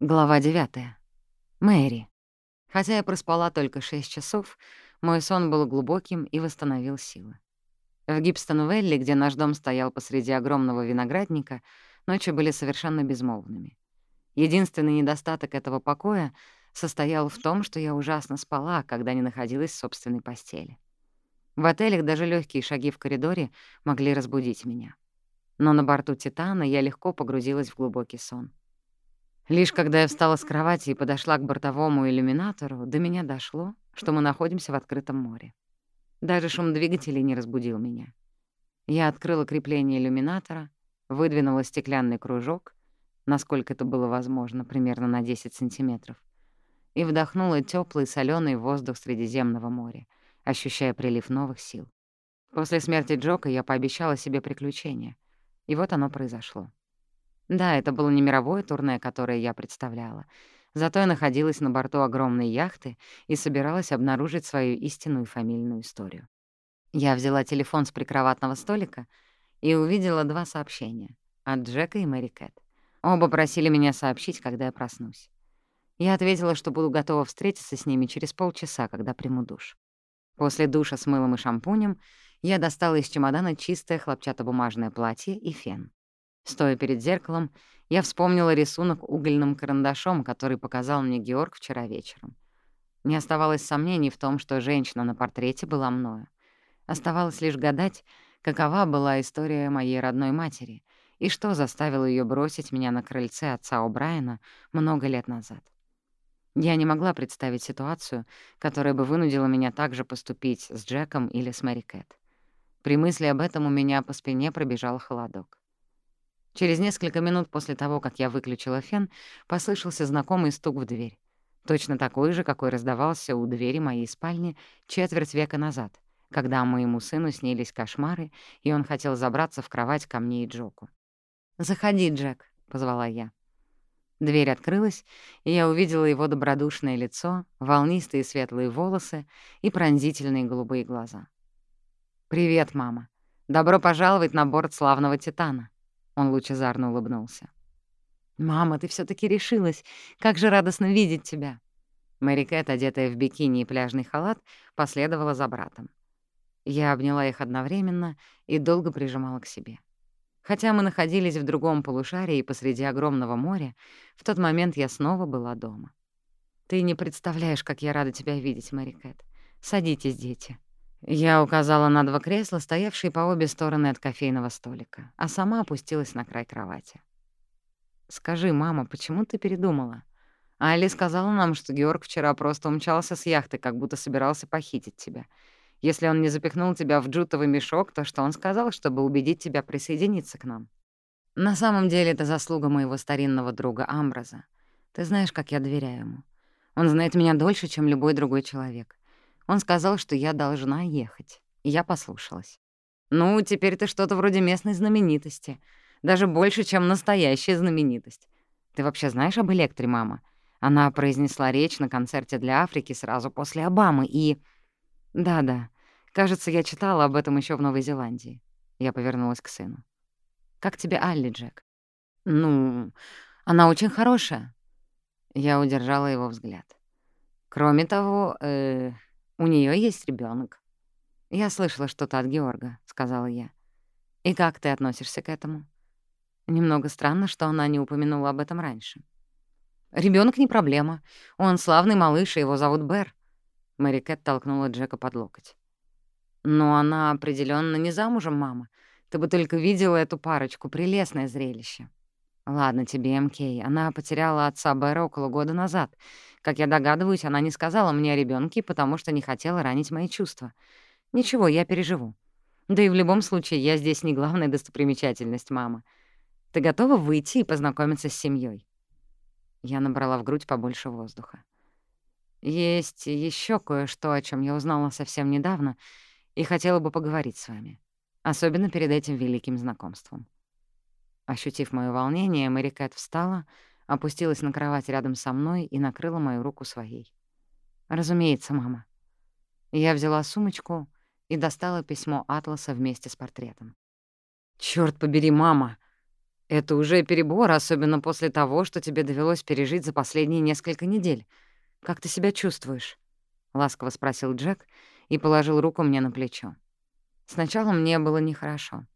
Глава 9. Мэри. Хотя я проспала только 6 часов, мой сон был глубоким и восстановил силы. В Гибстон-Велли, где наш дом стоял посреди огромного виноградника, ночи были совершенно безмолвными. Единственный недостаток этого покоя состоял в том, что я ужасно спала, когда не находилась в собственной постели. В отелях даже легкие шаги в коридоре могли разбудить меня. Но на борту «Титана» я легко погрузилась в глубокий сон. Лишь когда я встала с кровати и подошла к бортовому иллюминатору, до меня дошло, что мы находимся в открытом море. Даже шум двигателей не разбудил меня. Я открыла крепление иллюминатора, выдвинула стеклянный кружок, насколько это было возможно, примерно на 10 сантиметров, и вдохнула теплый соленый воздух Средиземного моря, ощущая прилив новых сил. После смерти Джока я пообещала себе приключения, и вот оно произошло. Да, это было не мировое турне, которое я представляла. Зато я находилась на борту огромной яхты и собиралась обнаружить свою истинную фамильную историю. Я взяла телефон с прикроватного столика и увидела два сообщения от Джека и Мэри Кэт. Оба просили меня сообщить, когда я проснусь. Я ответила, что буду готова встретиться с ними через полчаса, когда приму душ. После душа с мылом и шампунем я достала из чемодана чистое хлопчатобумажное платье и фен. Стоя перед зеркалом, я вспомнила рисунок угольным карандашом, который показал мне Георг вчера вечером. Не оставалось сомнений в том, что женщина на портрете была мною. Оставалось лишь гадать, какова была история моей родной матери и что заставило ее бросить меня на крыльце отца О'Брайена много лет назад. Я не могла представить ситуацию, которая бы вынудила меня также поступить с Джеком или с Мэри Кэт. При мысли об этом у меня по спине пробежал холодок. Через несколько минут после того, как я выключила фен, послышался знакомый стук в дверь. Точно такой же, какой раздавался у двери моей спальни четверть века назад, когда моему сыну снились кошмары, и он хотел забраться в кровать ко мне и Джоку. «Заходи, Джек», — позвала я. Дверь открылась, и я увидела его добродушное лицо, волнистые светлые волосы и пронзительные голубые глаза. «Привет, мама. Добро пожаловать на борт славного Титана». Он лучезарно улыбнулся. «Мама, ты все таки решилась. Как же радостно видеть тебя!» Мэри Кэт, одетая в бикини и пляжный халат, последовала за братом. Я обняла их одновременно и долго прижимала к себе. Хотя мы находились в другом полушарии посреди огромного моря, в тот момент я снова была дома. «Ты не представляешь, как я рада тебя видеть, Мэри Кэт. Садитесь, дети». Я указала на два кресла, стоявшие по обе стороны от кофейного столика, а сама опустилась на край кровати. «Скажи, мама, почему ты передумала? Али сказала нам, что Георг вчера просто умчался с яхты, как будто собирался похитить тебя. Если он не запихнул тебя в джутовый мешок, то что он сказал, чтобы убедить тебя присоединиться к нам? На самом деле это заслуга моего старинного друга Амбраза. Ты знаешь, как я доверяю ему. Он знает меня дольше, чем любой другой человек. Он сказал, что я должна ехать, я послушалась. «Ну, теперь ты что-то вроде местной знаменитости. Даже больше, чем настоящая знаменитость. Ты вообще знаешь об Электре, мама? Она произнесла речь на концерте для Африки сразу после Обамы, и... Да-да, кажется, я читала об этом еще в Новой Зеландии. Я повернулась к сыну. «Как тебе Алли, Джек?» «Ну, она очень хорошая». Я удержала его взгляд. «Кроме того, э, у нее есть ребенок. «Я слышала что-то от Георга», — сказала я. «И как ты относишься к этому?» Немного странно, что она не упомянула об этом раньше. Ребенок не проблема. Он славный малыш, и его зовут Бэр». Мэри Кэт толкнула Джека под локоть. «Но она определенно не замужем, мама. Ты бы только видела эту парочку, прелестное зрелище». «Ладно тебе, МК. Она потеряла отца Бэра около года назад. Как я догадываюсь, она не сказала мне о ребенке, потому что не хотела ранить мои чувства. Ничего, я переживу. Да и в любом случае, я здесь не главная достопримечательность, мама. Ты готова выйти и познакомиться с семьей? Я набрала в грудь побольше воздуха. Есть еще кое-что, о чем я узнала совсем недавно, и хотела бы поговорить с вами. Особенно перед этим великим знакомством. Ощутив моё волнение, Мэри Кэт встала, опустилась на кровать рядом со мной и накрыла мою руку своей. «Разумеется, мама». Я взяла сумочку и достала письмо Атласа вместе с портретом. «Чёрт побери, мама!» Это уже перебор, особенно после того, что тебе довелось пережить за последние несколько недель. Как ты себя чувствуешь?» — ласково спросил Джек и положил руку мне на плечо. Сначала мне было нехорошо,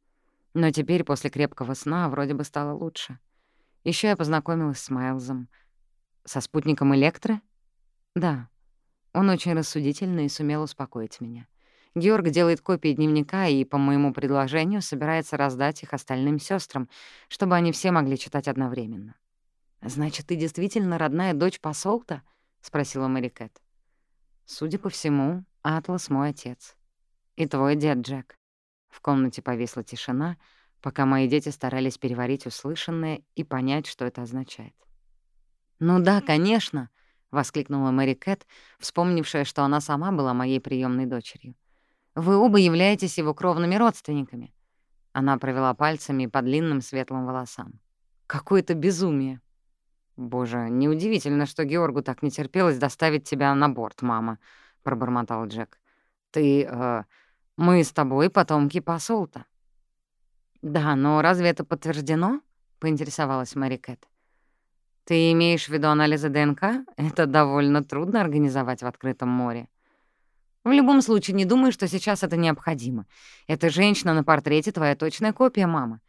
но теперь, после крепкого сна, вроде бы стало лучше. Еще я познакомилась с Майлзом. Со спутником Электры? Да. Он очень рассудительный и сумел успокоить меня. Георг делает копии дневника и, по моему предложению, собирается раздать их остальным сестрам, чтобы они все могли читать одновременно. «Значит, ты действительно родная дочь посолта?» — спросила Мэри Кэт. «Судя по всему, Атлас — мой отец. И твой дед, Джек». В комнате повисла тишина, пока мои дети старались переварить услышанное и понять, что это означает. «Ну да, конечно!» — воскликнула Мэри Кэт, вспомнившая, что она сама была моей приемной дочерью. Вы оба являетесь его кровными родственниками». Она провела пальцами по длинным светлым волосам. «Какое-то безумие!» «Боже, неудивительно, что Георгу так не терпелось доставить тебя на борт, мама», — пробормотал Джек. «Ты... Э, мы с тобой потомки посолта». «Да, но разве это подтверждено?» — поинтересовалась Мэри Кэт. «Ты имеешь в виду анализы ДНК? Это довольно трудно организовать в открытом море». В любом случае, не думаю, что сейчас это необходимо. Эта женщина на портрете — твоя точная копия, мама.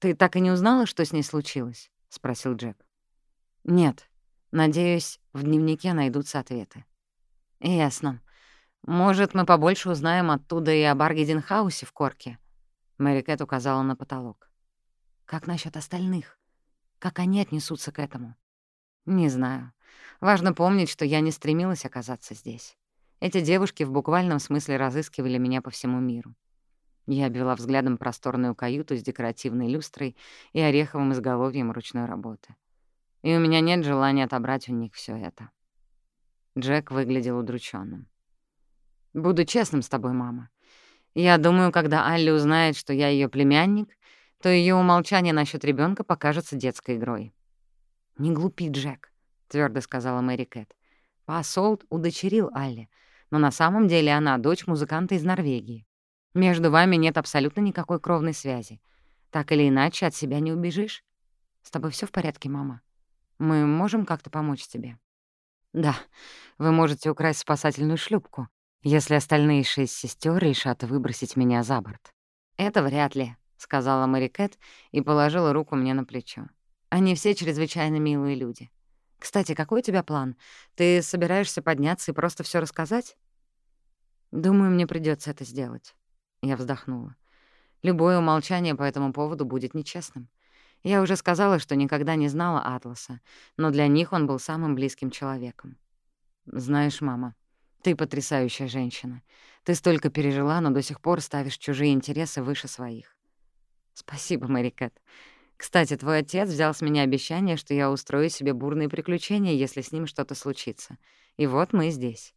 Ты так и не узнала, что с ней случилось?» — спросил Джек. «Нет. Надеюсь, в дневнике найдутся ответы». «Ясно. Может, мы побольше узнаем оттуда и об Аргеденхаусе в Корке?» Мэри указала на потолок. «Как насчет остальных? Как они отнесутся к этому?» «Не знаю. Важно помнить, что я не стремилась оказаться здесь. Эти девушки в буквальном смысле разыскивали меня по всему миру. Я обвела взглядом просторную каюту с декоративной люстрой и ореховым изголовьем ручной работы. И у меня нет желания отобрать у них все это. Джек выглядел удрученным. «Буду честным с тобой, мама. Я думаю, когда Алли узнает, что я ее племянник, то ее умолчание насчет ребенка покажется детской игрой». «Не глупи, Джек», — твердо сказала Мэри Кэт. «Посолт удочерил Алли, но на самом деле она дочь музыканта из Норвегии. Между вами нет абсолютно никакой кровной связи. Так или иначе, от себя не убежишь. С тобой все в порядке, мама? Мы можем как-то помочь тебе? Да, вы можете украсть спасательную шлюпку, если остальные шесть сестер решат выбросить меня за борт. Это вряд ли, — сказала Мэри Кэт и положила руку мне на плечо. Они все чрезвычайно милые люди. Кстати, какой у тебя план? Ты собираешься подняться и просто все рассказать? Думаю, мне придется это сделать. Я вздохнула. Любое умолчание по этому поводу будет нечестным. Я уже сказала, что никогда не знала Атласа, но для них он был самым близким человеком. Знаешь, мама, ты потрясающая женщина. Ты столько пережила, но до сих пор ставишь чужие интересы выше своих. Спасибо, Мэри Кэт. Кстати, твой отец взял с меня обещание, что я устрою себе бурные приключения, если с ним что-то случится. И вот мы здесь.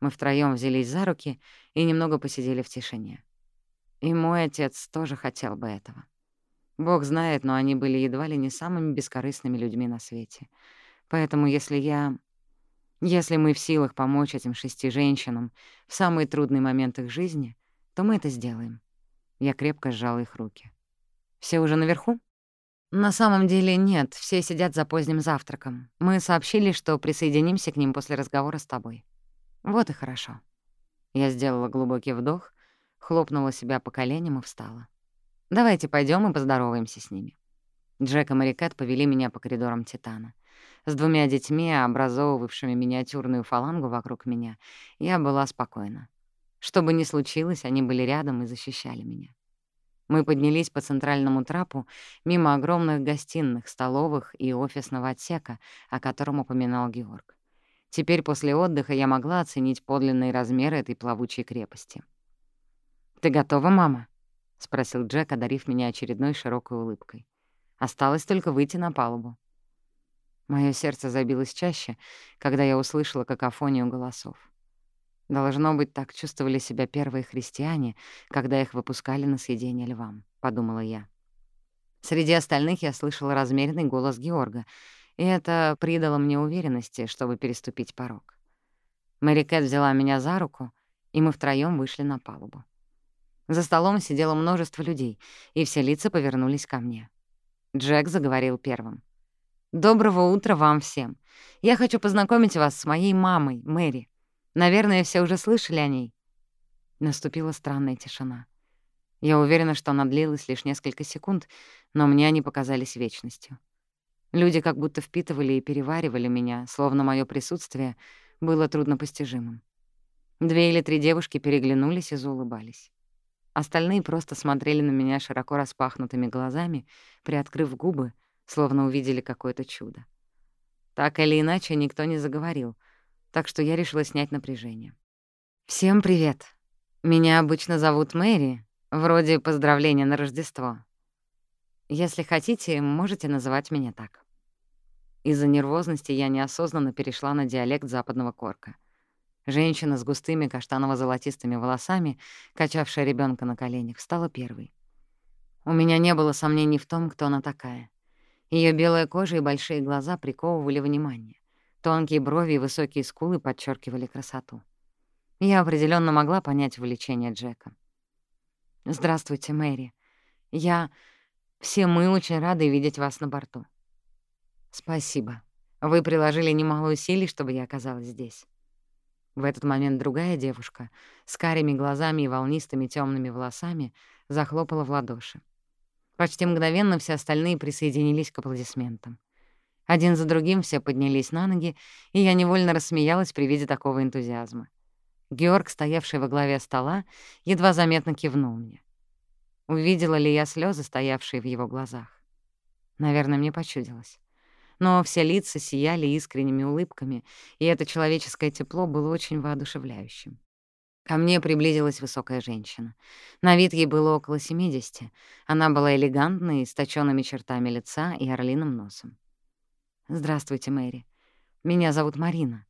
Мы втроём взялись за руки и немного посидели в тишине. И мой отец тоже хотел бы этого. Бог знает, но они были едва ли не самыми бескорыстными людьми на свете. Поэтому если я... Если мы в силах помочь этим шести женщинам в самый трудный момент их жизни, то мы это сделаем. Я крепко сжала их руки. «Все уже наверху?» «На самом деле нет, все сидят за поздним завтраком. Мы сообщили, что присоединимся к ним после разговора с тобой». Вот и хорошо. Я сделала глубокий вдох, хлопнула себя по коленям и встала. Давайте пойдем и поздороваемся с ними. Джек и Марикет повели меня по коридорам Титана. С двумя детьми, образовывавшими миниатюрную фалангу вокруг меня, я была спокойна. Что бы ни случилось, они были рядом и защищали меня. Мы поднялись по центральному трапу мимо огромных гостиных, столовых и офисного отсека, о котором упоминал Георг. Теперь после отдыха я могла оценить подлинные размеры этой плавучей крепости. «Ты готова, мама?» — спросил Джек, одарив меня очередной широкой улыбкой. «Осталось только выйти на палубу». Моё сердце забилось чаще, когда я услышала какофонию голосов. «Должно быть, так чувствовали себя первые христиане, когда их выпускали на съедение львам», — подумала я. Среди остальных я слышала размеренный голос Георга — и это придало мне уверенности, чтобы переступить порог. Мэри Кэт взяла меня за руку, и мы втроём вышли на палубу. За столом сидело множество людей, и все лица повернулись ко мне. Джек заговорил первым. «Доброго утра вам всем. Я хочу познакомить вас с моей мамой, Мэри. Наверное, все уже слышали о ней». Наступила странная тишина. Я уверена, что она длилась лишь несколько секунд, но мне они показались вечностью. Люди как будто впитывали и переваривали меня, словно мое присутствие было труднопостижимым. Две или три девушки переглянулись и заулыбались. Остальные просто смотрели на меня широко распахнутыми глазами, приоткрыв губы, словно увидели какое-то чудо. Так или иначе, никто не заговорил, так что я решила снять напряжение. «Всем привет. Меня обычно зовут Мэри, вроде поздравления на Рождество. Если хотите, можете называть меня так». Из-за нервозности я неосознанно перешла на диалект западного корка. Женщина с густыми каштаново-золотистыми волосами, качавшая ребенка на коленях, стала первой. У меня не было сомнений в том, кто она такая. Ее белая кожа и большие глаза приковывали внимание. Тонкие брови и высокие скулы подчеркивали красоту. Я определенно могла понять увлечение Джека. «Здравствуйте, Мэри. Я... Все мы очень рады видеть вас на борту». «Спасибо. Вы приложили немало усилий, чтобы я оказалась здесь». В этот момент другая девушка с карими глазами и волнистыми темными волосами захлопала в ладоши. Почти мгновенно все остальные присоединились к аплодисментам. Один за другим все поднялись на ноги, и я невольно рассмеялась при виде такого энтузиазма. Георг, стоявший во главе стола, едва заметно кивнул мне. Увидела ли я слезы, стоявшие в его глазах? Наверное, мне почудилось но все лица сияли искренними улыбками, и это человеческое тепло было очень воодушевляющим. Ко мне приблизилась высокая женщина. На вид ей было около 70. Она была элегантной, с точёными чертами лица и орлиным носом. «Здравствуйте, Мэри. Меня зовут Марина.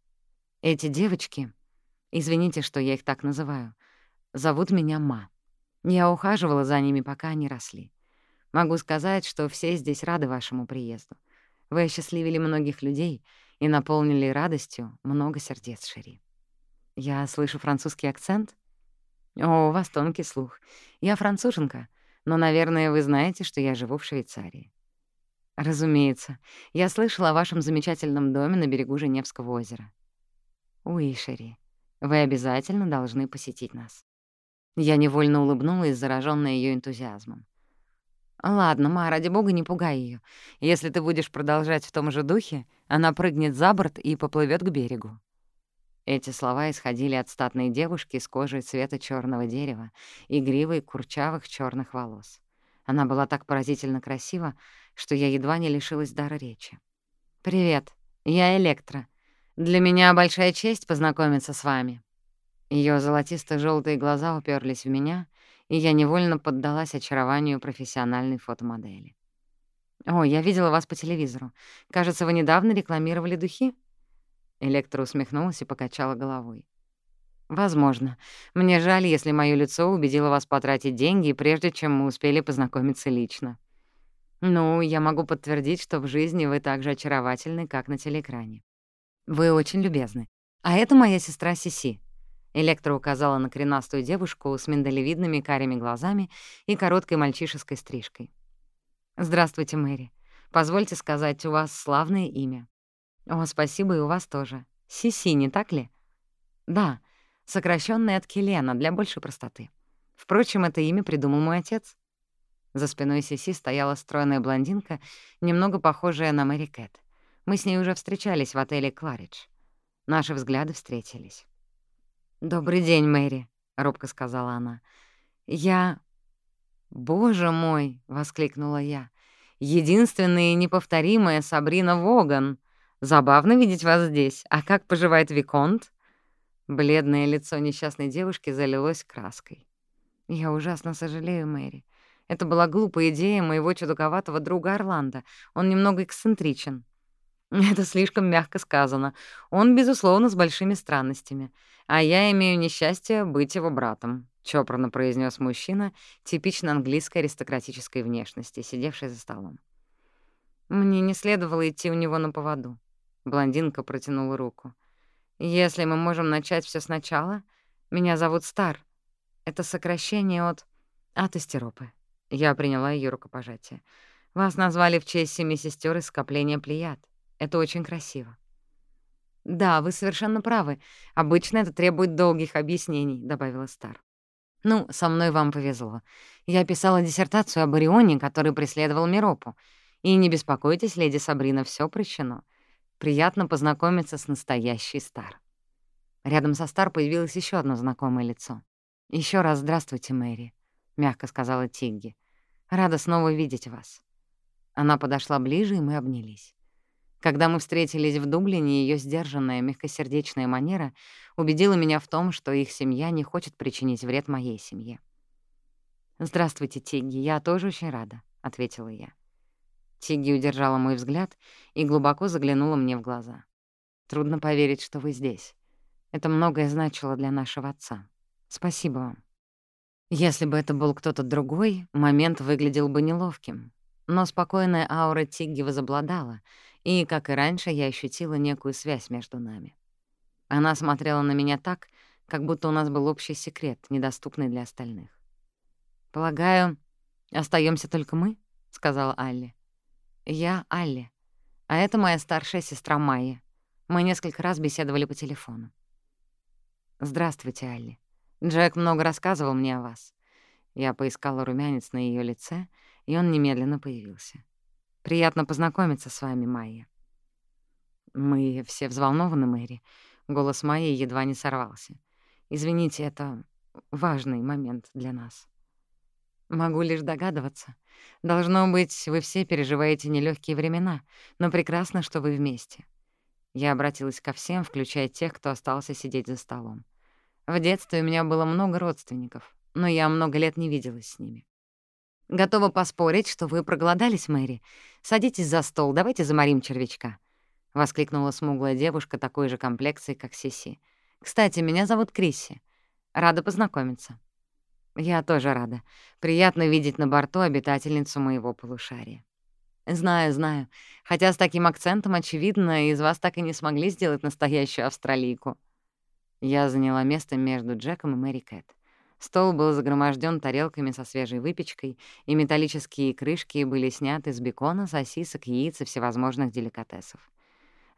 Эти девочки, извините, что я их так называю, зовут меня Ма. Я ухаживала за ними, пока они росли. Могу сказать, что все здесь рады вашему приезду. Вы осчастливили многих людей и наполнили радостью много сердец, Шери. Я слышу французский акцент? О, у вас тонкий слух. Я француженка, но, наверное, вы знаете, что я живу в Швейцарии. Разумеется. Я слышала о вашем замечательном доме на берегу Женевского озера. Уи, Шери, вы обязательно должны посетить нас. Я невольно улыбнулась, заражённая её энтузиазмом. «Ладно, Ма, ради бога, не пугай ее. Если ты будешь продолжать в том же духе, она прыгнет за борт и поплывет к берегу». Эти слова исходили от статной девушки с кожей цвета черного дерева и гривой курчавых черных волос. Она была так поразительно красива, что я едва не лишилась дара речи. «Привет, я Электра. Для меня большая честь познакомиться с вами». Ее золотисто желтые глаза уперлись в меня, и я невольно поддалась очарованию профессиональной фотомодели. «О, я видела вас по телевизору. Кажется, вы недавно рекламировали духи?» Электро усмехнулась и покачала головой. «Возможно. Мне жаль, если моё лицо убедило вас потратить деньги, прежде чем мы успели познакомиться лично. Ну, я могу подтвердить, что в жизни вы так же очаровательны, как на телеэкране. Вы очень любезны. А это моя сестра Сиси. Электро указала на коренастую девушку с миндалевидными карими глазами и короткой мальчишеской стрижкой. «Здравствуйте, Мэри. Позвольте сказать, у вас славное имя». «О, спасибо, и у вас тоже. Сиси, не так ли?» «Да, сокращённое от Келена, для большей простоты. Впрочем, это имя придумал мой отец». За спиной Сиси стояла стройная блондинка, немного похожая на Мэри Кэт. Мы с ней уже встречались в отеле «Кларидж». Наши взгляды встретились. «Добрый день, Мэри», — робко сказала она. «Я...» «Боже мой!» — воскликнула я. «Единственная и неповторимая Сабрина Воган. Забавно видеть вас здесь. А как поживает Виконт?» Бледное лицо несчастной девушки залилось краской. «Я ужасно сожалею, Мэри. Это была глупая идея моего чудаковатого друга Орландо. Он немного эксцентричен». «Это слишком мягко сказано. Он, безусловно, с большими странностями а я имею несчастье быть его братом», — чопорно произнес мужчина типично английской аристократической внешности, сидевший за столом. «Мне не следовало идти у него на поводу». Блондинка протянула руку. «Если мы можем начать все сначала, меня зовут Стар. Это сокращение от атостеропы». Я приняла ее рукопожатие. Вас назвали в честь семи сестер из скопления Плеяд. Это очень красиво. «Да, вы совершенно правы. Обычно это требует долгих объяснений», — добавила Стар. «Ну, со мной вам повезло. Я писала диссертацию об Орионе, который преследовал Миропу. И не беспокойтесь, леди Сабрина, все прощено. Приятно познакомиться с настоящей Стар». Рядом со Стар появилось еще одно знакомое лицо. Еще раз здравствуйте, Мэри», — мягко сказала Тигги. «Рада снова видеть вас». Она подошла ближе, и мы обнялись. Когда мы встретились в Дублине, ее сдержанная, мягкосердечная манера убедила меня в том, что их семья не хочет причинить вред моей семье. «Здравствуйте, Тигги, я тоже очень рада», — ответила я. Тигги удержала мой взгляд и глубоко заглянула мне в глаза. «Трудно поверить, что вы здесь. Это многое значило для нашего отца. Спасибо вам». Если бы это был кто-то другой, момент выглядел бы неловким. Но спокойная аура Тигги возобладала — и, как и раньше, я ощутила некую связь между нами. Она смотрела на меня так, как будто у нас был общий секрет, недоступный для остальных. «Полагаю, остаемся только мы?» — сказала Алли. «Я Алли, а это моя старшая сестра Майя. Мы несколько раз беседовали по телефону». «Здравствуйте, Алли. Джек много рассказывал мне о вас». Я поискала румянец на ее лице, и он немедленно появился. Приятно познакомиться с вами, Майя». «Мы все взволнованы, Мэри». Голос Майи едва не сорвался. «Извините, это важный момент для нас». «Могу лишь догадываться. Должно быть, вы все переживаете нелегкие времена, но прекрасно, что вы вместе». Я обратилась ко всем, включая тех, кто остался сидеть за столом. В детстве у меня было много родственников, но я много лет не виделась с ними. Готова поспорить, что вы проголодались, Мэри. Садитесь за стол, давайте заморим червячка», — воскликнула смуглая девушка такой же комплекции, как Сиси. «Кстати, меня зовут Крисси. Рада познакомиться». «Я тоже рада. Приятно видеть на борту обитательницу моего полушария». «Знаю, знаю. Хотя с таким акцентом, очевидно, из вас так и не смогли сделать настоящую австралийку». Я заняла место между Джеком и Мэри Кэт. Стол был загроможден тарелками со свежей выпечкой, и металлические крышки были сняты с бекона, сосисок, яиц и всевозможных деликатесов.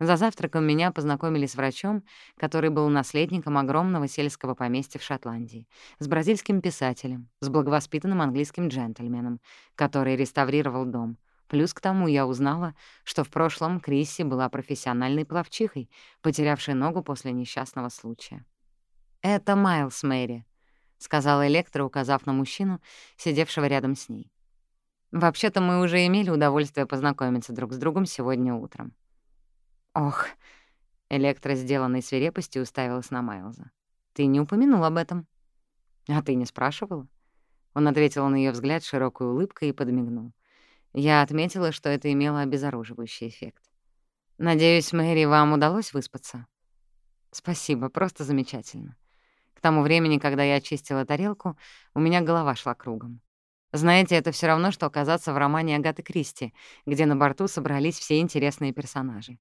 За завтраком меня познакомили с врачом, который был наследником огромного сельского поместья в Шотландии, с бразильским писателем, с благовоспитанным английским джентльменом, который реставрировал дом. Плюс к тому я узнала, что в прошлом Крисси была профессиональной пловчихой, потерявшей ногу после несчастного случая. «Это Майлз Мэри», — сказала Электра, указав на мужчину, сидевшего рядом с ней. «Вообще-то мы уже имели удовольствие познакомиться друг с другом сегодня утром». «Ох!» — Электра, сделанной свирепостью, уставилась на Майлза. «Ты не упомянул об этом?» «А ты не спрашивала?» Он ответил на ее взгляд широкой улыбкой и подмигнул. Я отметила, что это имело обезоруживающий эффект. «Надеюсь, Мэри, вам удалось выспаться?» «Спасибо, просто замечательно тому времени, когда я очистила тарелку, у меня голова шла кругом. Знаете, это все равно, что оказаться в романе Агаты Кристи, где на борту собрались все интересные персонажи.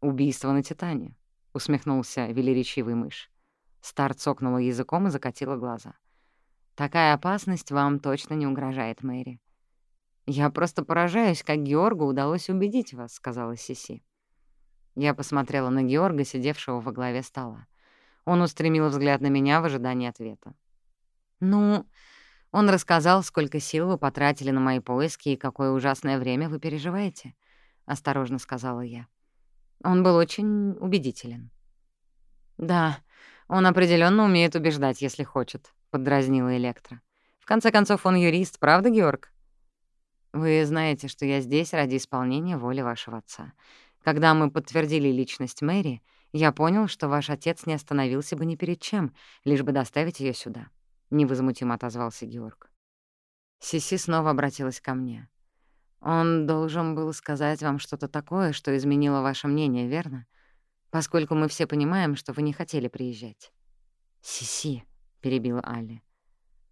«Убийство на Титане», — усмехнулся велеречивый мышь. Стар цокнула языком и закатила глаза. «Такая опасность вам точно не угрожает, Мэри». «Я просто поражаюсь, как Георгу удалось убедить вас», — сказала Сиси. Я посмотрела на Георга, сидевшего во главе стола. Он устремил взгляд на меня в ожидании ответа. «Ну...» Он рассказал, сколько сил вы потратили на мои поиски и какое ужасное время вы переживаете, — осторожно сказала я. Он был очень убедителен. «Да, он определенно умеет убеждать, если хочет», — поддразнила Электра. «В конце концов, он юрист, правда, Георг?» «Вы знаете, что я здесь ради исполнения воли вашего отца. Когда мы подтвердили личность Мэри, — я понял, что ваш отец не остановился бы ни перед чем, лишь бы доставить ее сюда», — невозмутимо отозвался Георг. Сиси снова обратилась ко мне. «Он должен был сказать вам что-то такое, что изменило ваше мнение, верно? Поскольку мы все понимаем, что вы не хотели приезжать». «Сиси», — перебила Алли.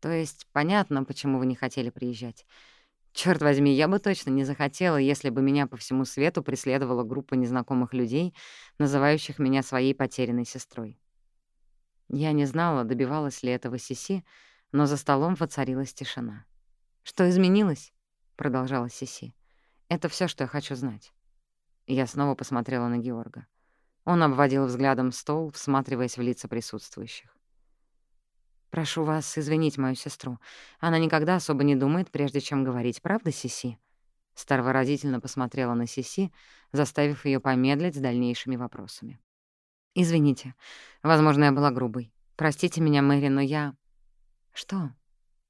«То есть понятно, почему вы не хотели приезжать. Черт возьми, я бы точно не захотела, если бы меня по всему свету преследовала группа незнакомых людей, называющих меня своей потерянной сестрой. Я не знала, добивалась ли этого Сиси, но за столом воцарилась тишина. «Что изменилось?» — продолжала Сиси. Это все, что я хочу знать». Я снова посмотрела на Георга. Он обводил взглядом стол, всматриваясь в лица присутствующих. «Прошу вас извинить мою сестру. Она никогда особо не думает, прежде чем говорить, правда, Сиси?» Старвородительно посмотрела на Сиси, заставив ее помедлить с дальнейшими вопросами. «Извините. Возможно, я была грубой. Простите меня, Мэри, но я...» «Что?»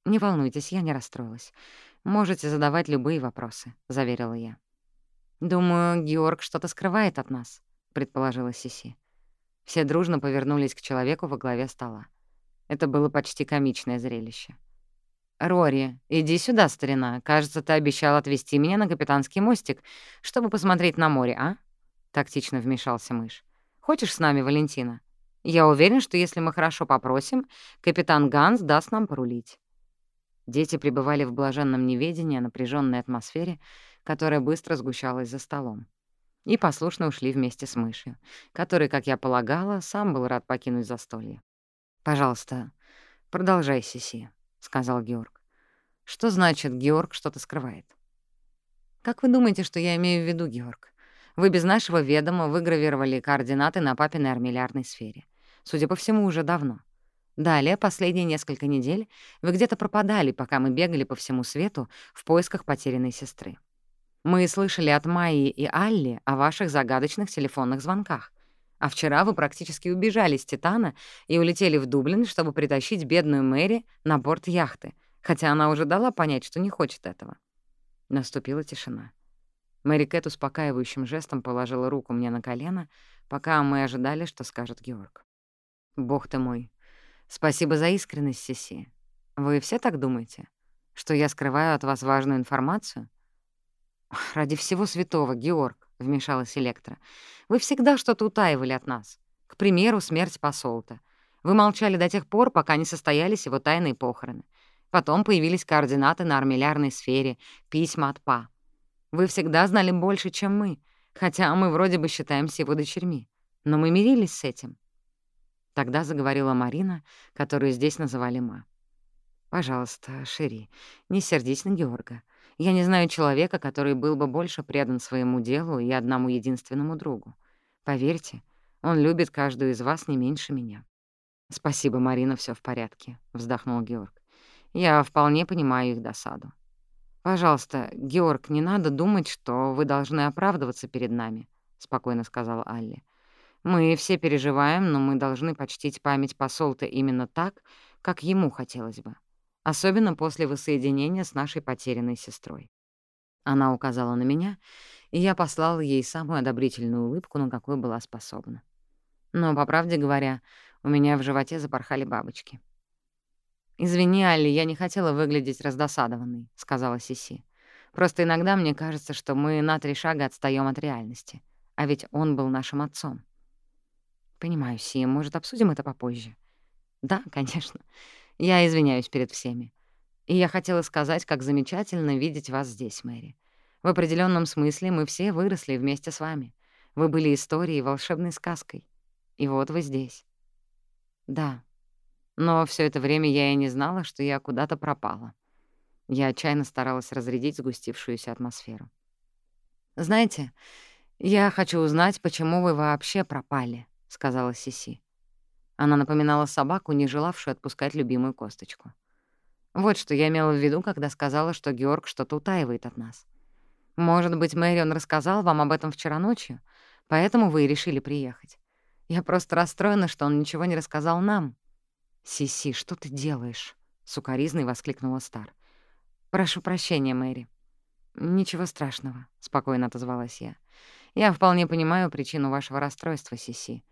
«Не волнуйтесь, я не расстроилась. Можете задавать любые вопросы», — заверила я. «Думаю, Георг что-то скрывает от нас», — предположила Сиси. Все дружно повернулись к человеку во главе стола. Это было почти комичное зрелище. «Рори, иди сюда, старина. Кажется, ты обещал отвезти меня на капитанский мостик, чтобы посмотреть на море, а?» Тактично вмешался мышь. «Хочешь с нами, Валентина? Я уверен, что если мы хорошо попросим, капитан Ганс даст нам порулить». Дети пребывали в блаженном неведении о напряженной атмосфере, которая быстро сгущалась за столом. И послушно ушли вместе с мышью, который, как я полагала, сам был рад покинуть застолье. «Пожалуйста, продолжай, Сиси», — сказал Георг. «Что значит, Георг что-то скрывает?» «Как вы думаете, что я имею в виду, Георг? Вы без нашего ведома выгравировали координаты на папиной армиллярной сфере. Судя по всему, уже давно. Далее, последние несколько недель, вы где-то пропадали, пока мы бегали по всему свету в поисках потерянной сестры. Мы слышали от Майи и Алли о ваших загадочных телефонных звонках. А вчера вы практически убежали с Титана и улетели в Дублин, чтобы притащить бедную Мэри на борт яхты, хотя она уже дала понять, что не хочет этого. Наступила тишина. Мэри Кэт успокаивающим жестом положила руку мне на колено, пока мы ожидали, что скажет Георг. «Бог ты мой, Спасибо за искренность, Сиси. Вы все так думаете? Что я скрываю от вас важную информацию? Ради всего святого, Георг, — вмешалась Электра. Вы всегда что-то утаивали от нас. К примеру, смерть посолта. Вы молчали до тех пор, пока не состоялись его тайные похороны. Потом появились координаты на армиллярной сфере, письма от Па. Вы всегда знали больше, чем мы, хотя мы вроде бы считаемся его дочерьми. Но мы мирились с этим. Тогда заговорила Марина, которую здесь называли Ма. «Пожалуйста, Шири, не сердись на Георга. Я не знаю человека, который был бы больше предан своему делу и одному единственному другу. Поверьте, он любит каждую из вас не меньше меня». «Спасибо, Марина, все в порядке», — вздохнул Георг. «Я вполне понимаю их досаду. Пожалуйста, Георг, не надо думать, что вы должны оправдываться перед нами», — спокойно сказала Алли. Мы все переживаем, но мы должны почтить память посолта именно так, как ему хотелось бы. Особенно после воссоединения с нашей потерянной сестрой. Она указала на меня, и я послала ей самую одобрительную улыбку, на какую была способна. Но, по правде говоря, у меня в животе запорхали бабочки. «Извини, Алли, я не хотела выглядеть раздосадованной», — сказала Сиси. «Просто иногда мне кажется, что мы на три шага отстаём от реальности. А ведь он был нашим отцом». «Понимаю, Си, может, обсудим это попозже?» «Да, конечно. Я извиняюсь перед всеми. И я хотела сказать, как замечательно видеть вас здесь, Мэри. В определенном смысле мы все выросли вместе с вами. Вы были историей, волшебной сказкой. И вот вы здесь». «Да. Но все это время я и не знала, что я куда-то пропала». Я отчаянно старалась разрядить сгустившуюся атмосферу. «Знаете, я хочу узнать, почему вы вообще пропали», сказала Сиси. Она напоминала собаку, не желавшую отпускать любимую косточку. Вот что я имела в виду, когда сказала, что Георг что-то утаивает от нас. Может быть, Мэрион рассказал вам об этом вчера ночью, поэтому вы и решили приехать. Я просто расстроена, что он ничего не рассказал нам. «Сиси, что ты делаешь?» — сукоризной воскликнула Стар. «Прошу прощения, Мэри». «Ничего страшного», — спокойно отозвалась я. «Я вполне понимаю причину вашего расстройства, Сиси.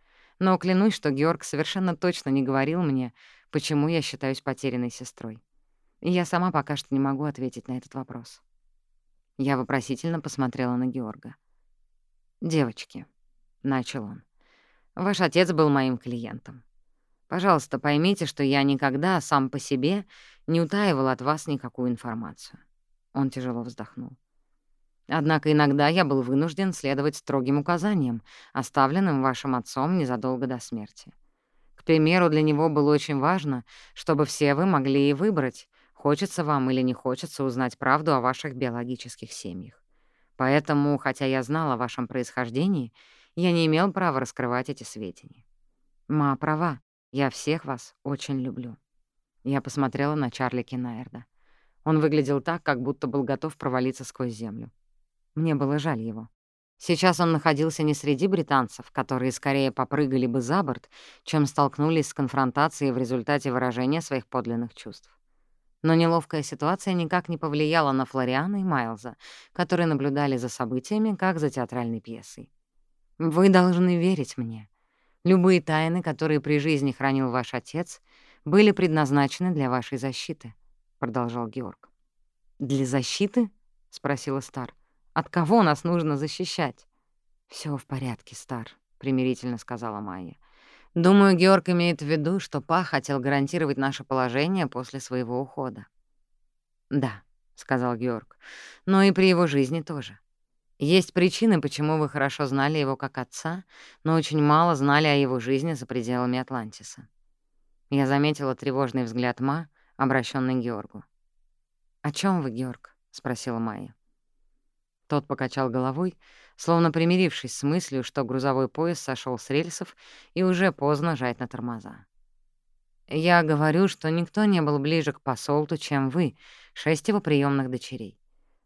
Но клянусь, что Георг совершенно точно не говорил мне, почему я считаюсь потерянной сестрой. И я сама пока что не могу ответить на этот вопрос. Я вопросительно посмотрела на Георга. «Девочки», — начал он, — «ваш отец был моим клиентом. Пожалуйста, поймите, что я никогда сам по себе не утаивал от вас никакую информацию». Он тяжело вздохнул. Однако иногда я был вынужден следовать строгим указаниям, оставленным вашим отцом незадолго до смерти. К примеру, для него было очень важно, чтобы все вы могли и выбрать, хочется вам или не хочется узнать правду о ваших биологических семьях. Поэтому, хотя я знал о вашем происхождении, я не имел права раскрывать эти сведения. Ма права, я всех вас очень люблю. Я посмотрела на Чарли Кинаерда. Он выглядел так, как будто был готов провалиться сквозь землю. Мне было жаль его. Сейчас он находился не среди британцев, которые скорее попрыгали бы за борт, чем столкнулись с конфронтацией в результате выражения своих подлинных чувств. Но неловкая ситуация никак не повлияла на Флориана и Майлза, которые наблюдали за событиями, как за театральной пьесой. «Вы должны верить мне. Любые тайны, которые при жизни хранил ваш отец, были предназначены для вашей защиты», — продолжал Георг. «Для защиты?» — спросила Стар. «От кого нас нужно защищать?» Все в порядке, Стар», — примирительно сказала Майя. Думаю, Георг имеет в виду, что Па хотел гарантировать наше положение после своего ухода. «Да», — сказал Георг, — «но и при его жизни тоже. Есть причины, почему вы хорошо знали его как отца, но очень мало знали о его жизни за пределами Атлантиса». Я заметила тревожный взгляд Ма, обращенный к Георгу. «О чем вы, Георг?» — спросила Майя. Тот покачал головой, словно примирившись с мыслью, что грузовой поезд сошел с рельсов и уже поздно жать на тормоза. «Я говорю, что никто не был ближе к посолту, чем вы, шесть его приемных дочерей.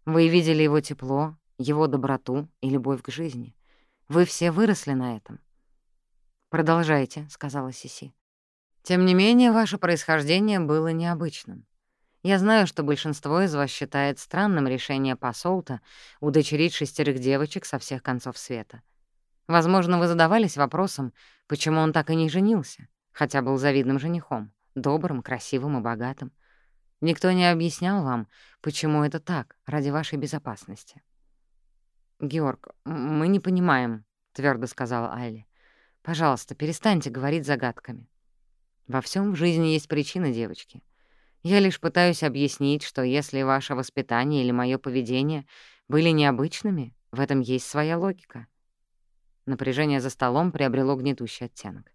Вы видели его тепло, его доброту и любовь к жизни. Вы все выросли на этом». «Продолжайте», — сказала Сиси. «Тем не менее, ваше происхождение было необычным. Я знаю, что большинство из вас считает странным решение посолта удочерить шестерых девочек со всех концов света. Возможно, вы задавались вопросом, почему он так и не женился, хотя был завидным женихом, добрым, красивым и богатым. Никто не объяснял вам, почему это так, ради вашей безопасности. «Георг, мы не понимаем», — твердо сказала Айли. «Пожалуйста, перестаньте говорить загадками. Во всем в жизни есть причина, девочки. Я лишь пытаюсь объяснить, что если ваше воспитание или мое поведение были необычными, в этом есть своя логика. Напряжение за столом приобрело гнетущий оттенок.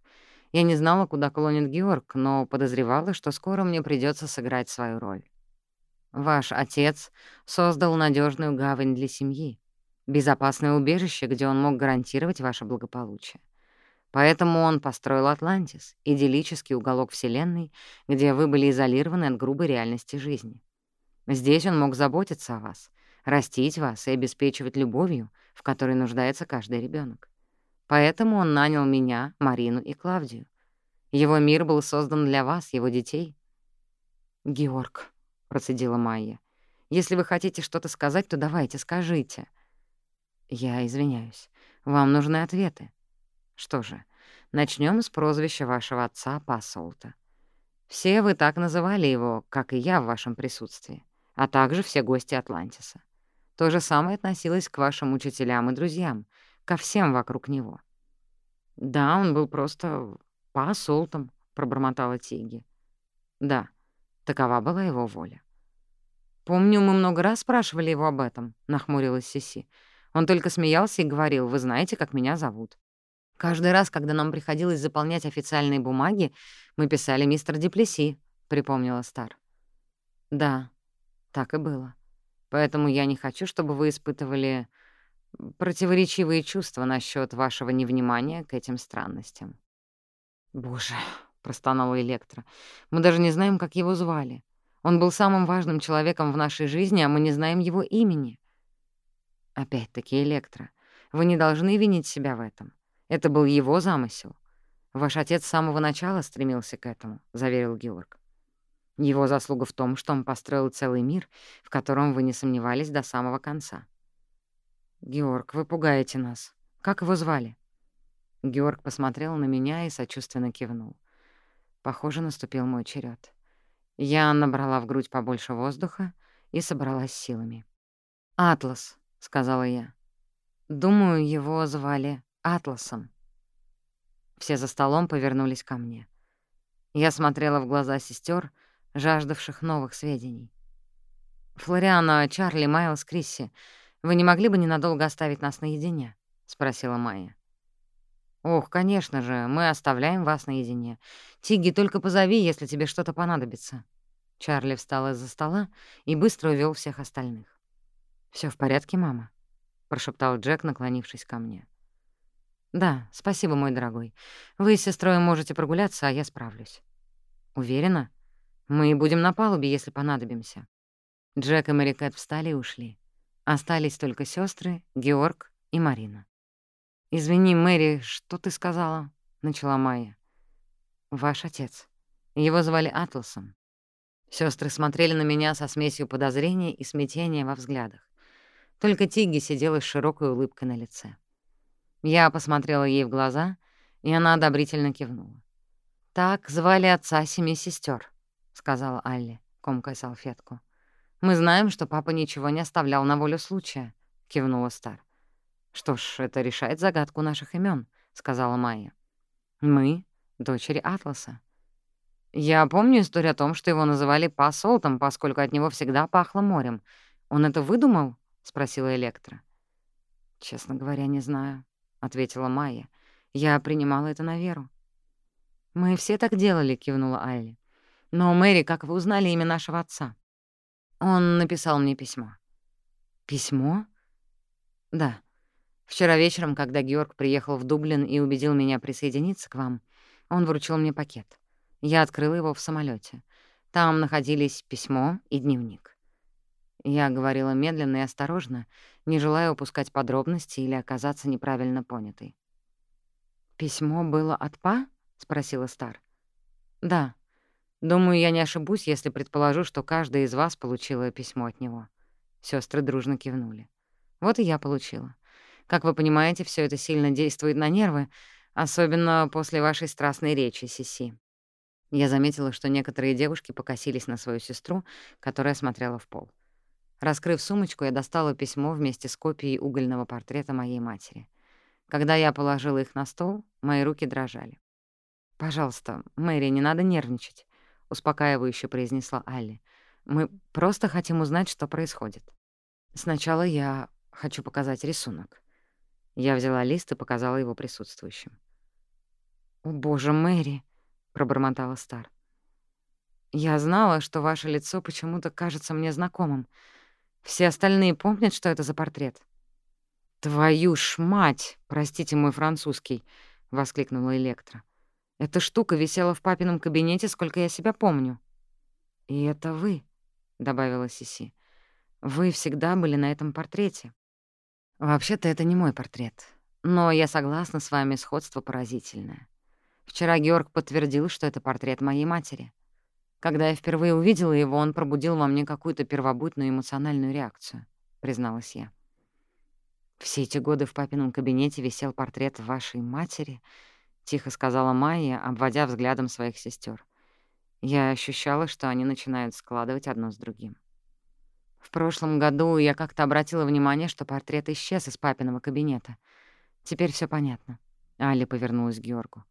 Я не знала, куда клонит Георг, но подозревала, что скоро мне придется сыграть свою роль. Ваш отец создал надежную гавань для семьи, безопасное убежище, где он мог гарантировать ваше благополучие. Поэтому он построил Атлантис, идиллический уголок Вселенной, где вы были изолированы от грубой реальности жизни. Здесь он мог заботиться о вас, растить вас и обеспечивать любовью, в которой нуждается каждый ребенок. Поэтому он нанял меня, Марину и Клавдию. Его мир был создан для вас, его детей. «Георг», — процедила Майя, — «если вы хотите что-то сказать, то давайте, скажите». «Я извиняюсь. Вам нужны ответы. Что же, начнем с прозвища вашего отца Пассолта. Все вы так называли его, как и я в вашем присутствии, а также все гости Атлантиса. То же самое относилось к вашим учителям и друзьям, ко всем вокруг него. «Да, он был просто Пассолтом», — пробормотала Тиги. «Да, такова была его воля». «Помню, мы много раз спрашивали его об этом», — нахмурилась Сиси. Он только смеялся и говорил, «Вы знаете, как меня зовут». Каждый раз, когда нам приходилось заполнять официальные бумаги, мы писали «Мистер Деплеси», — припомнила Стар. Да, так и было. Поэтому я не хочу, чтобы вы испытывали противоречивые чувства насчет вашего невнимания к этим странностям. «Боже», — простонала Электро, — «мы даже не знаем, как его звали. Он был самым важным человеком в нашей жизни, а мы не знаем его имени». «Опять-таки, Электро, вы не должны винить себя в этом. Это был его замысел. Ваш отец с самого начала стремился к этому, — заверил Георг. Его заслуга в том, что он построил целый мир, в котором вы не сомневались до самого конца. «Георг, вы пугаете нас. Как его звали?» Георг посмотрел на меня и сочувственно кивнул. Похоже, наступил мой черед. Я набрала в грудь побольше воздуха и собралась силами. «Атлас», — сказала я. «Думаю, его звали Атласом. Все за столом повернулись ко мне. Я смотрела в глаза сестер, жаждавших новых сведений. «Флориана, Чарли, Майлз, Крисси, вы не могли бы ненадолго оставить нас наедине?» — спросила Майя. «Ох, конечно же, мы оставляем вас наедине. Тиги, только позови, если тебе что-то понадобится». Чарли встал из-за стола и быстро увел всех остальных. Все в порядке, мама?» прошептал Джек, наклонившись ко мне. «Да, спасибо, мой дорогой. Вы с сестрой можете прогуляться, а я справлюсь». «Уверена? Мы будем на палубе, если понадобимся». Джек и Мэри Кэт встали и ушли. Остались только сестры, Георг и Марина. «Извини, Мэри, что ты сказала?» — начала Майя. «Ваш отец. Его звали Атласом». Сестры смотрели на меня со смесью подозрения и смятения во взглядах. Только Тигги сидела с широкой улыбкой на лице. Я посмотрела ей в глаза, и она одобрительно кивнула. «Так звали отца семи сестер, сказала Алли, комкая салфетку. «Мы знаем, что папа ничего не оставлял на волю случая», — кивнула Стар. «Что ж, это решает загадку наших имен, сказала Майя. «Мы — дочери Атласа». «Я помню историю о том, что его называли посолтом, поскольку от него всегда пахло морем. Он это выдумал?» — спросила Электра. «Честно говоря, не знаю», — ответила Майя. «Я принимала это на веру». «Мы все так делали», — кивнула Айли. «Но, Мэри, как вы узнали имя нашего отца?» Он написал мне письмо. «Письмо?» «Да. Вчера вечером, когда Георг приехал в Дублин и убедил меня присоединиться к вам, он вручил мне пакет. Я открыла его в самолете. Там находились письмо и дневник. Я говорила медленно и осторожно, не желая упускать подробности или оказаться неправильно понятой. «Письмо было от Па?» — спросила Стар. «Да. Думаю, я не ошибусь, если предположу, что каждая из вас получила письмо от него». Сестры дружно кивнули. «Вот и я получила. Как вы понимаете, все это сильно действует на нервы, особенно после вашей страстной речи, Сиси». Я заметила, что некоторые девушки покосились на свою сестру, которая смотрела в пол. Раскрыв сумочку, я достала письмо вместе с копией угольного портрета моей матери. Когда я положила их на стол, мои руки дрожали. «Пожалуйста, Мэри, не надо нервничать», — успокаивающе произнесла Алли. «Мы просто хотим узнать, что происходит. Сначала я хочу показать рисунок». Я взяла лист и показала его присутствующим. «О, боже, Мэри!» — пробормотала Стар. «Я знала, что ваше лицо почему-то кажется мне знакомым. Все остальные помнят, что это за портрет?» «Твою ж мать! Простите мой французский!» — воскликнула Электра. «Эта штука висела в папином кабинете, сколько я себя помню». «И это вы», — добавила Сиси. «Вы всегда были на этом портрете». «Вообще-то это не мой портрет, но я согласна с вами, сходство поразительное. Вчера Георг подтвердил, что это портрет моей матери. Когда я впервые увидела его, он пробудил во мне какую-то первобытную эмоциональную реакцию, призналась я. «Все эти годы в папином кабинете висел портрет вашей матери», — тихо сказала Майя, обводя взглядом своих сестер. Я ощущала, что они начинают складывать одно с другим. В прошлом году я как-то обратила внимание, что портрет исчез из папиного кабинета. Теперь все понятно. Али повернулась к Георгу.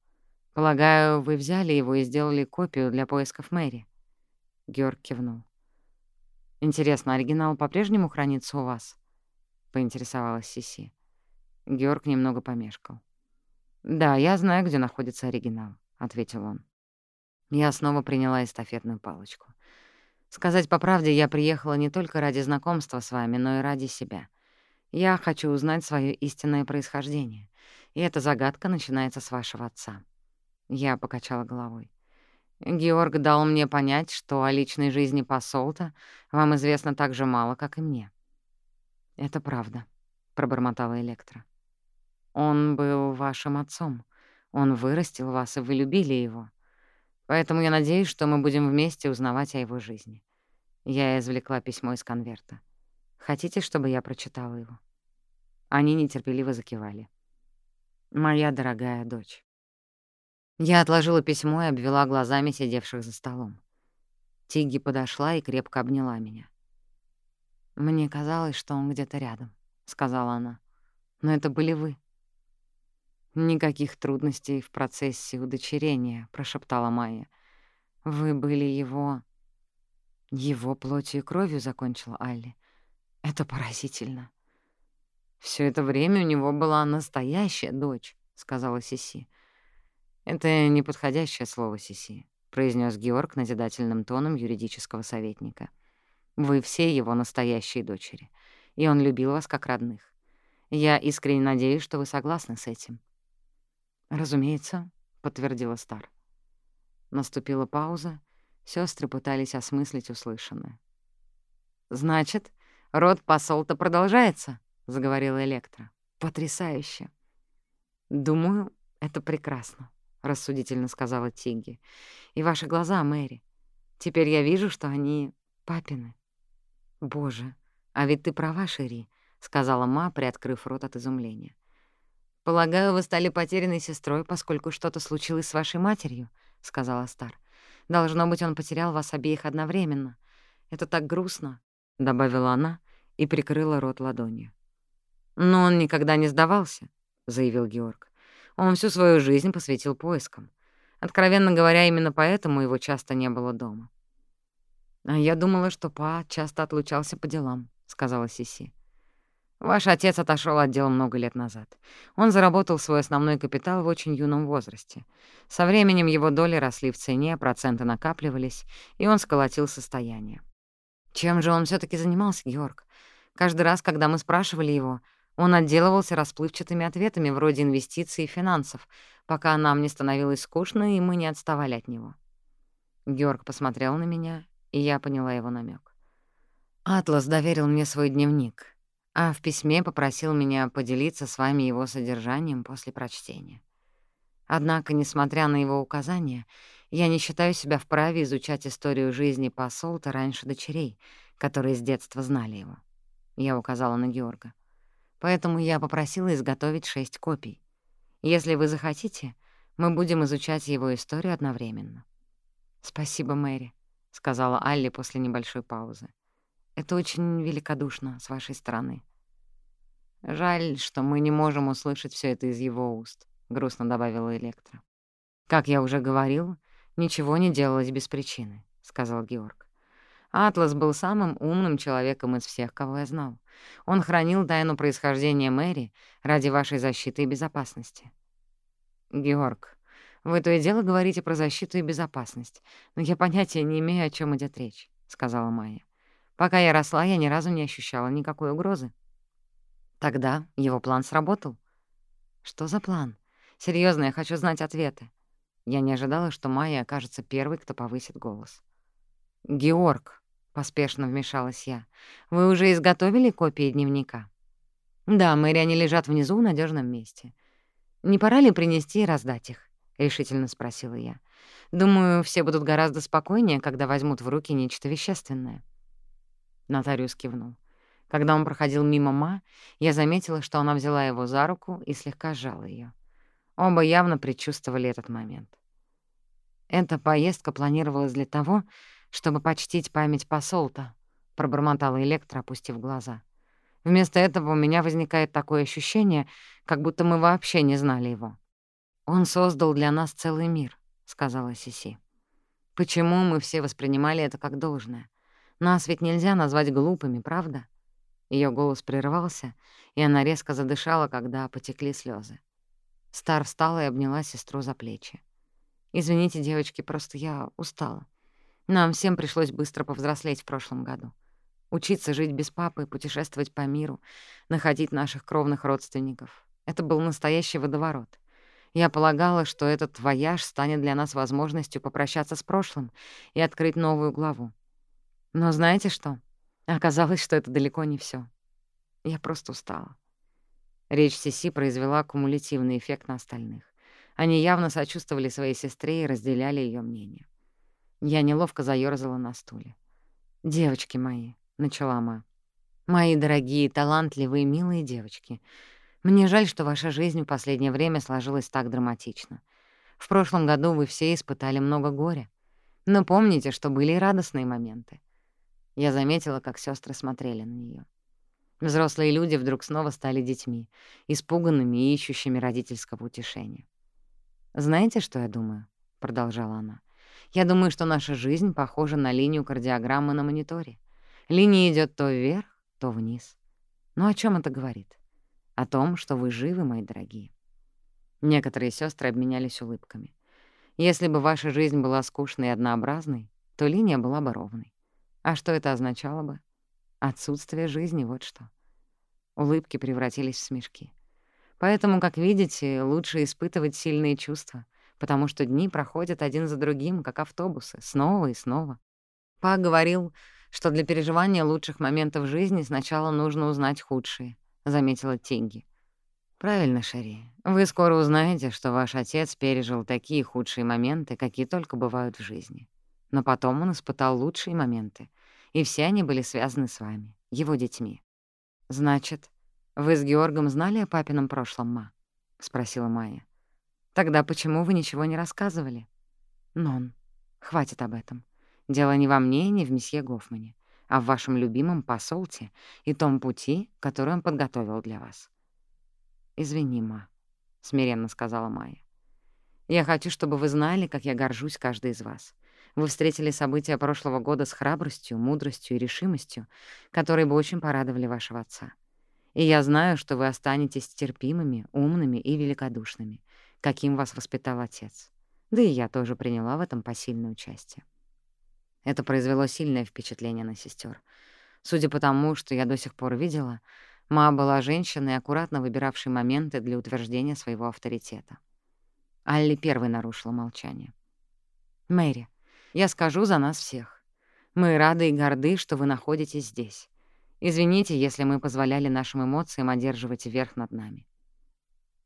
Полагаю, вы взяли его и сделали копию для поисков Мэри. Георг кивнул. Интересно, оригинал по-прежнему хранится у вас? Поинтересовалась Сиси. Георг немного помешкал. «Да, я знаю, где находится оригинал», — ответил он. Я снова приняла эстафетную палочку. Сказать по правде, я приехала не только ради знакомства с вами, но и ради себя. Я хочу узнать свое истинное происхождение, и эта загадка начинается с вашего отца. Я покачала головой. Георг дал мне понять, что о личной жизни посолта вам известно так же мало, как и мне. «Это правда», — пробормотала Электра. «Он был вашим отцом. Он вырастил вас, и вы любили его. Поэтому я надеюсь, что мы будем вместе узнавать о его жизни». Я извлекла письмо из конверта. «Хотите, чтобы я прочитала его?» Они нетерпеливо закивали. «Моя дорогая дочь». Я отложила письмо и обвела глазами сидевших за столом. Тигги подошла и крепко обняла меня. «Мне казалось, что он где-то рядом», — сказала она. «Но это были вы». «Никаких трудностей в процессе удочерения», — прошептала Майя. «Вы были его...» «Его плотью и кровью», — закончила Алли. «Это поразительно». Все это время у него была настоящая дочь», — сказала Сиси. «Это неподходящее слово, Сиси», — произнес Георг назидательным тоном юридического советника. «Вы все его настоящие дочери, и он любил вас как родных. Я искренне надеюсь, что вы согласны с этим». «Разумеется», — подтвердила Стар. Наступила пауза, сестры пытались осмыслить услышанное. «Значит, род посол-то продолжается», — заговорила Электра. «Потрясающе!» «Думаю, это прекрасно», — рассудительно сказала Тигги. «И ваши глаза, Мэри. Теперь я вижу, что они папины». «Боже, а ведь ты права, Шири», — сказала Ма, приоткрыв рот от изумления. «Полагаю, вы стали потерянной сестрой, поскольку что-то случилось с вашей матерью», — сказала Стар. «Должно быть, он потерял вас обеих одновременно. Это так грустно», — добавила она и прикрыла рот ладонью. «Но он никогда не сдавался», — заявил Георг. «Он всю свою жизнь посвятил поискам. Откровенно говоря, именно поэтому его часто не было дома». «А я думала, что Па часто отлучался по делам», — сказала Сиси. «Ваш отец отошел от дел много лет назад. Он заработал свой основной капитал в очень юном возрасте. Со временем его доли росли в цене, проценты накапливались, и он сколотил состояние. Чем же он все таки занимался, Георг? Каждый раз, когда мы спрашивали его, он отделывался расплывчатыми ответами вроде инвестиций и финансов, пока нам не становилось скучно, и мы не отставали от него. Георг посмотрел на меня, и я поняла его намек. Атлас доверил мне свой дневник, а в письме попросил меня поделиться с вами его содержанием после прочтения. Однако, несмотря на его указания, я не считаю себя вправе изучать историю жизни посолта раньше дочерей, которые с детства знали его. Я указала на Георга. Поэтому я попросила изготовить шесть копий. Если вы захотите, мы будем изучать его историю одновременно. «Спасибо, Мэри», — сказала Алли после небольшой паузы. «Это очень великодушно с вашей стороны». «Жаль, что мы не можем услышать все это из его уст», — грустно добавила Электра. «Как я уже говорил, ничего не делалось без причины», — сказал Георг. Атлас был самым умным человеком из всех, кого я знал. Он хранил тайну происхождения Мэри ради вашей защиты и безопасности. Георг, вы то и дело говорите про защиту и безопасность, но я понятия не имею, о чем идет речь, — сказала Майя. Пока я росла, я ни разу не ощущала никакой угрозы. Тогда его план сработал. Что за план? Серьезно, я хочу знать ответы. Я не ожидала, что Майя окажется первой, кто повысит голос. «Георг», — поспешно вмешалась я, — «вы уже изготовили копии дневника?» «Да, Мэри, они лежат внизу в надежном месте. Не пора ли принести и раздать их?» — решительно спросила я. «Думаю, все будут гораздо спокойнее, когда возьмут в руки нечто вещественное». Нотариус кивнул. Когда он проходил мимо Ма, я заметила, что она взяла его за руку и слегка сжала ее. Оба явно предчувствовали этот момент. Эта поездка планировалась для того, чтобы почтить память посолта», — пробормотала Электра, опустив глаза. «Вместо этого у меня возникает такое ощущение, как будто мы вообще не знали его». «Он создал для нас целый мир», — сказала Сиси. «Почему мы все воспринимали это как должное? Нас ведь нельзя назвать глупыми, правда?» Ее голос прервался, и она резко задышала, когда потекли слезы. Стар встала и обняла сестру за плечи. «Извините, девочки, просто я устала. Нам всем пришлось быстро повзрослеть в прошлом году. Учиться жить без папы, путешествовать по миру, находить наших кровных родственников. Это был настоящий водоворот. Я полагала, что этот вояж станет для нас возможностью попрощаться с прошлым и открыть новую главу. Но знаете что? Оказалось, что это далеко не все. Я просто устала. Речь Сиси произвела кумулятивный эффект на остальных. Они явно сочувствовали своей сестре и разделяли ее мнение. Я неловко заёрзала на стуле. «Девочки мои», — начала Ма. «Мои дорогие, талантливые, милые девочки, мне жаль, что ваша жизнь в последнее время сложилась так драматично. В прошлом году вы все испытали много горя. Но помните, что были и радостные моменты». Я заметила, как сестры смотрели на нее. Взрослые люди вдруг снова стали детьми, испуганными и ищущими родительского утешения. «Знаете, что я думаю?» — продолжала она. Я думаю, что наша жизнь похожа на линию кардиограммы на мониторе. Линия идет то вверх, то вниз. Но о чем это говорит? О том, что вы живы, мои дорогие. Некоторые сестры обменялись улыбками. Если бы ваша жизнь была скучной и однообразной, то линия была бы ровной. А что это означало бы? Отсутствие жизни, вот что. Улыбки превратились в смешки. Поэтому, как видите, лучше испытывать сильные чувства, потому что дни проходят один за другим, как автобусы, снова и снова. Па говорил, что для переживания лучших моментов жизни сначала нужно узнать худшие, — заметила Тинги. «Правильно, Шари. Вы скоро узнаете, что ваш отец пережил такие худшие моменты, какие только бывают в жизни. Но потом он испытал лучшие моменты, и все они были связаны с вами, его детьми. Значит, вы с Георгом знали о папином прошлом, ма?» — спросила Майя. «Тогда почему вы ничего не рассказывали?» «Нон, хватит об этом. Дело не во мне и не в месье Гофмане, а в вашем любимом посолте и том пути, который он подготовил для вас». «Извини, ма», — смиренно сказала Майя. «Я хочу, чтобы вы знали, как я горжусь каждой из вас. Вы встретили события прошлого года с храбростью, мудростью и решимостью, которые бы очень порадовали вашего отца. И я знаю, что вы останетесь терпимыми, умными и великодушными, каким вас воспитал отец. Да и я тоже приняла в этом посильное участие. Это произвело сильное впечатление на сестер. Судя по тому, что я до сих пор видела, Ма была женщиной, аккуратно выбиравшей моменты для утверждения своего авторитета. Алли первой нарушила молчание. «Мэри, я скажу за нас всех. Мы рады и горды, что вы находитесь здесь. Извините, если мы позволяли нашим эмоциям одерживать верх над нами».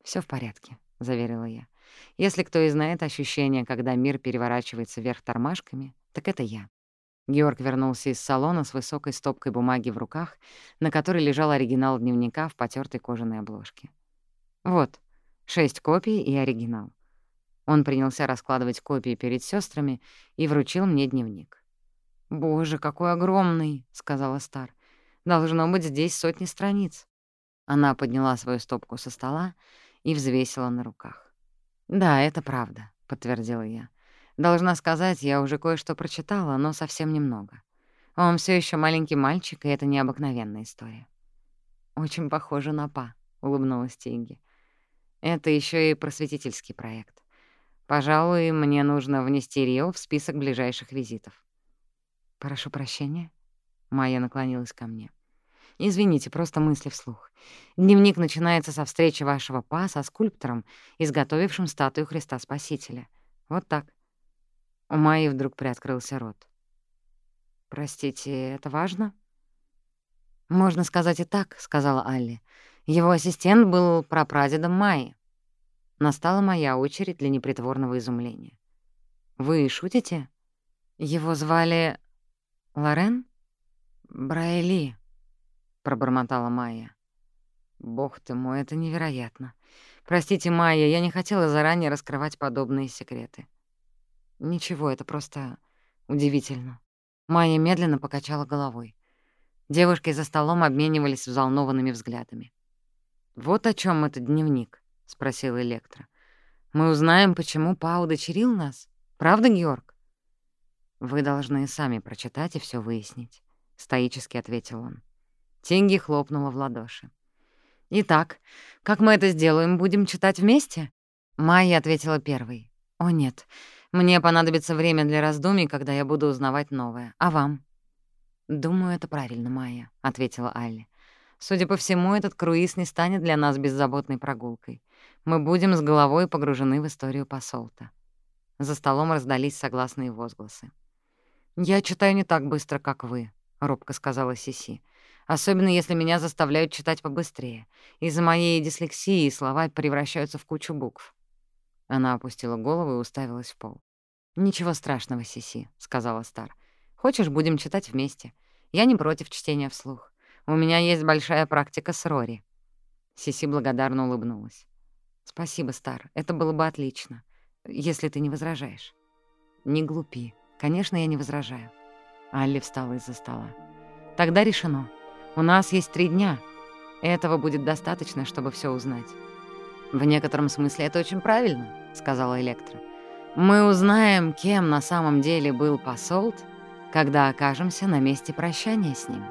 Все в порядке», — заверила я. «Если кто и знает ощущение, когда мир переворачивается вверх тормашками, так это я. Георг вернулся из салона с высокой стопкой бумаги в руках, на которой лежал оригинал дневника в потёртой кожаной обложке. Вот, шесть копий и оригинал. Он принялся раскладывать копии перед сестрами и вручил мне дневник. «Боже, какой огромный!» — сказала Стар. «Должно быть здесь сотни страниц». Она подняла свою стопку со стола и взвесила на руках. «Да, это правда», — подтвердила я. Должна сказать, я уже кое-что прочитала, но совсем немного. Он все еще маленький мальчик, и это необыкновенная история. «Очень похоже на Па», — улыбнулась Тинги. «Это еще и просветительский проект. Пожалуй, мне нужно внести Рио в список ближайших визитов». «Прошу прощения», — Майя наклонилась ко мне. «Извините, просто мысли вслух. Дневник начинается со встречи вашего Па со скульптором, изготовившим статую Христа Спасителя. Вот так. У Майи вдруг приоткрылся рот. «Простите, это важно?» «Можно сказать и так», — сказала Алли. «Его ассистент был прапрадедом Майи». Настала моя очередь для непритворного изумления. «Вы шутите? Его звали... Лорен?» «Брайли», — пробормотала Майя. «Бог ты мой, это невероятно. Простите, Майя, я не хотела заранее раскрывать подобные секреты. Ничего, это просто удивительно. Майя медленно покачала головой. Девушки за столом обменивались взволнованными взглядами. «Вот о чем этот дневник», — спросил Электро. «Мы узнаем, почему Па удочерил нас. Правда, Георг?» «Вы должны сами прочитать и все выяснить», — стоически ответил он. Тинги хлопнула в ладоши. «Итак, как мы это сделаем? Будем читать вместе?» Майя ответила первой. «О, нет, мне понадобится время для раздумий, когда я буду узнавать новое. А вам?» «Думаю, это правильно, Майя», — ответила Алли. «Судя по всему, этот круиз не станет для нас беззаботной прогулкой. Мы будем с головой погружены в историю посолта». За столом раздались согласные возгласы. «Я читаю не так быстро, как вы», — робко сказала Сиси. «Особенно, если меня заставляют читать побыстрее. Из-за моей дислексии слова превращаются в кучу букв». Она опустила голову и уставилась в пол. «Ничего страшного, Сиси», — сказала Стар. «Хочешь, будем читать вместе? Я не против чтения вслух. У меня есть большая практика с Рори». Сиси благодарно улыбнулась. «Спасибо, Стар, это было бы отлично, если ты не возражаешь». «Не глупи. Конечно, я не возражаю». Алли встала из-за стола. «Тогда решено. У нас есть три дня. Этого будет достаточно, чтобы все узнать». «В некотором смысле это очень правильно», — сказала Электра. «Мы узнаем, кем на самом деле был посолт, когда окажемся на месте прощания с ним».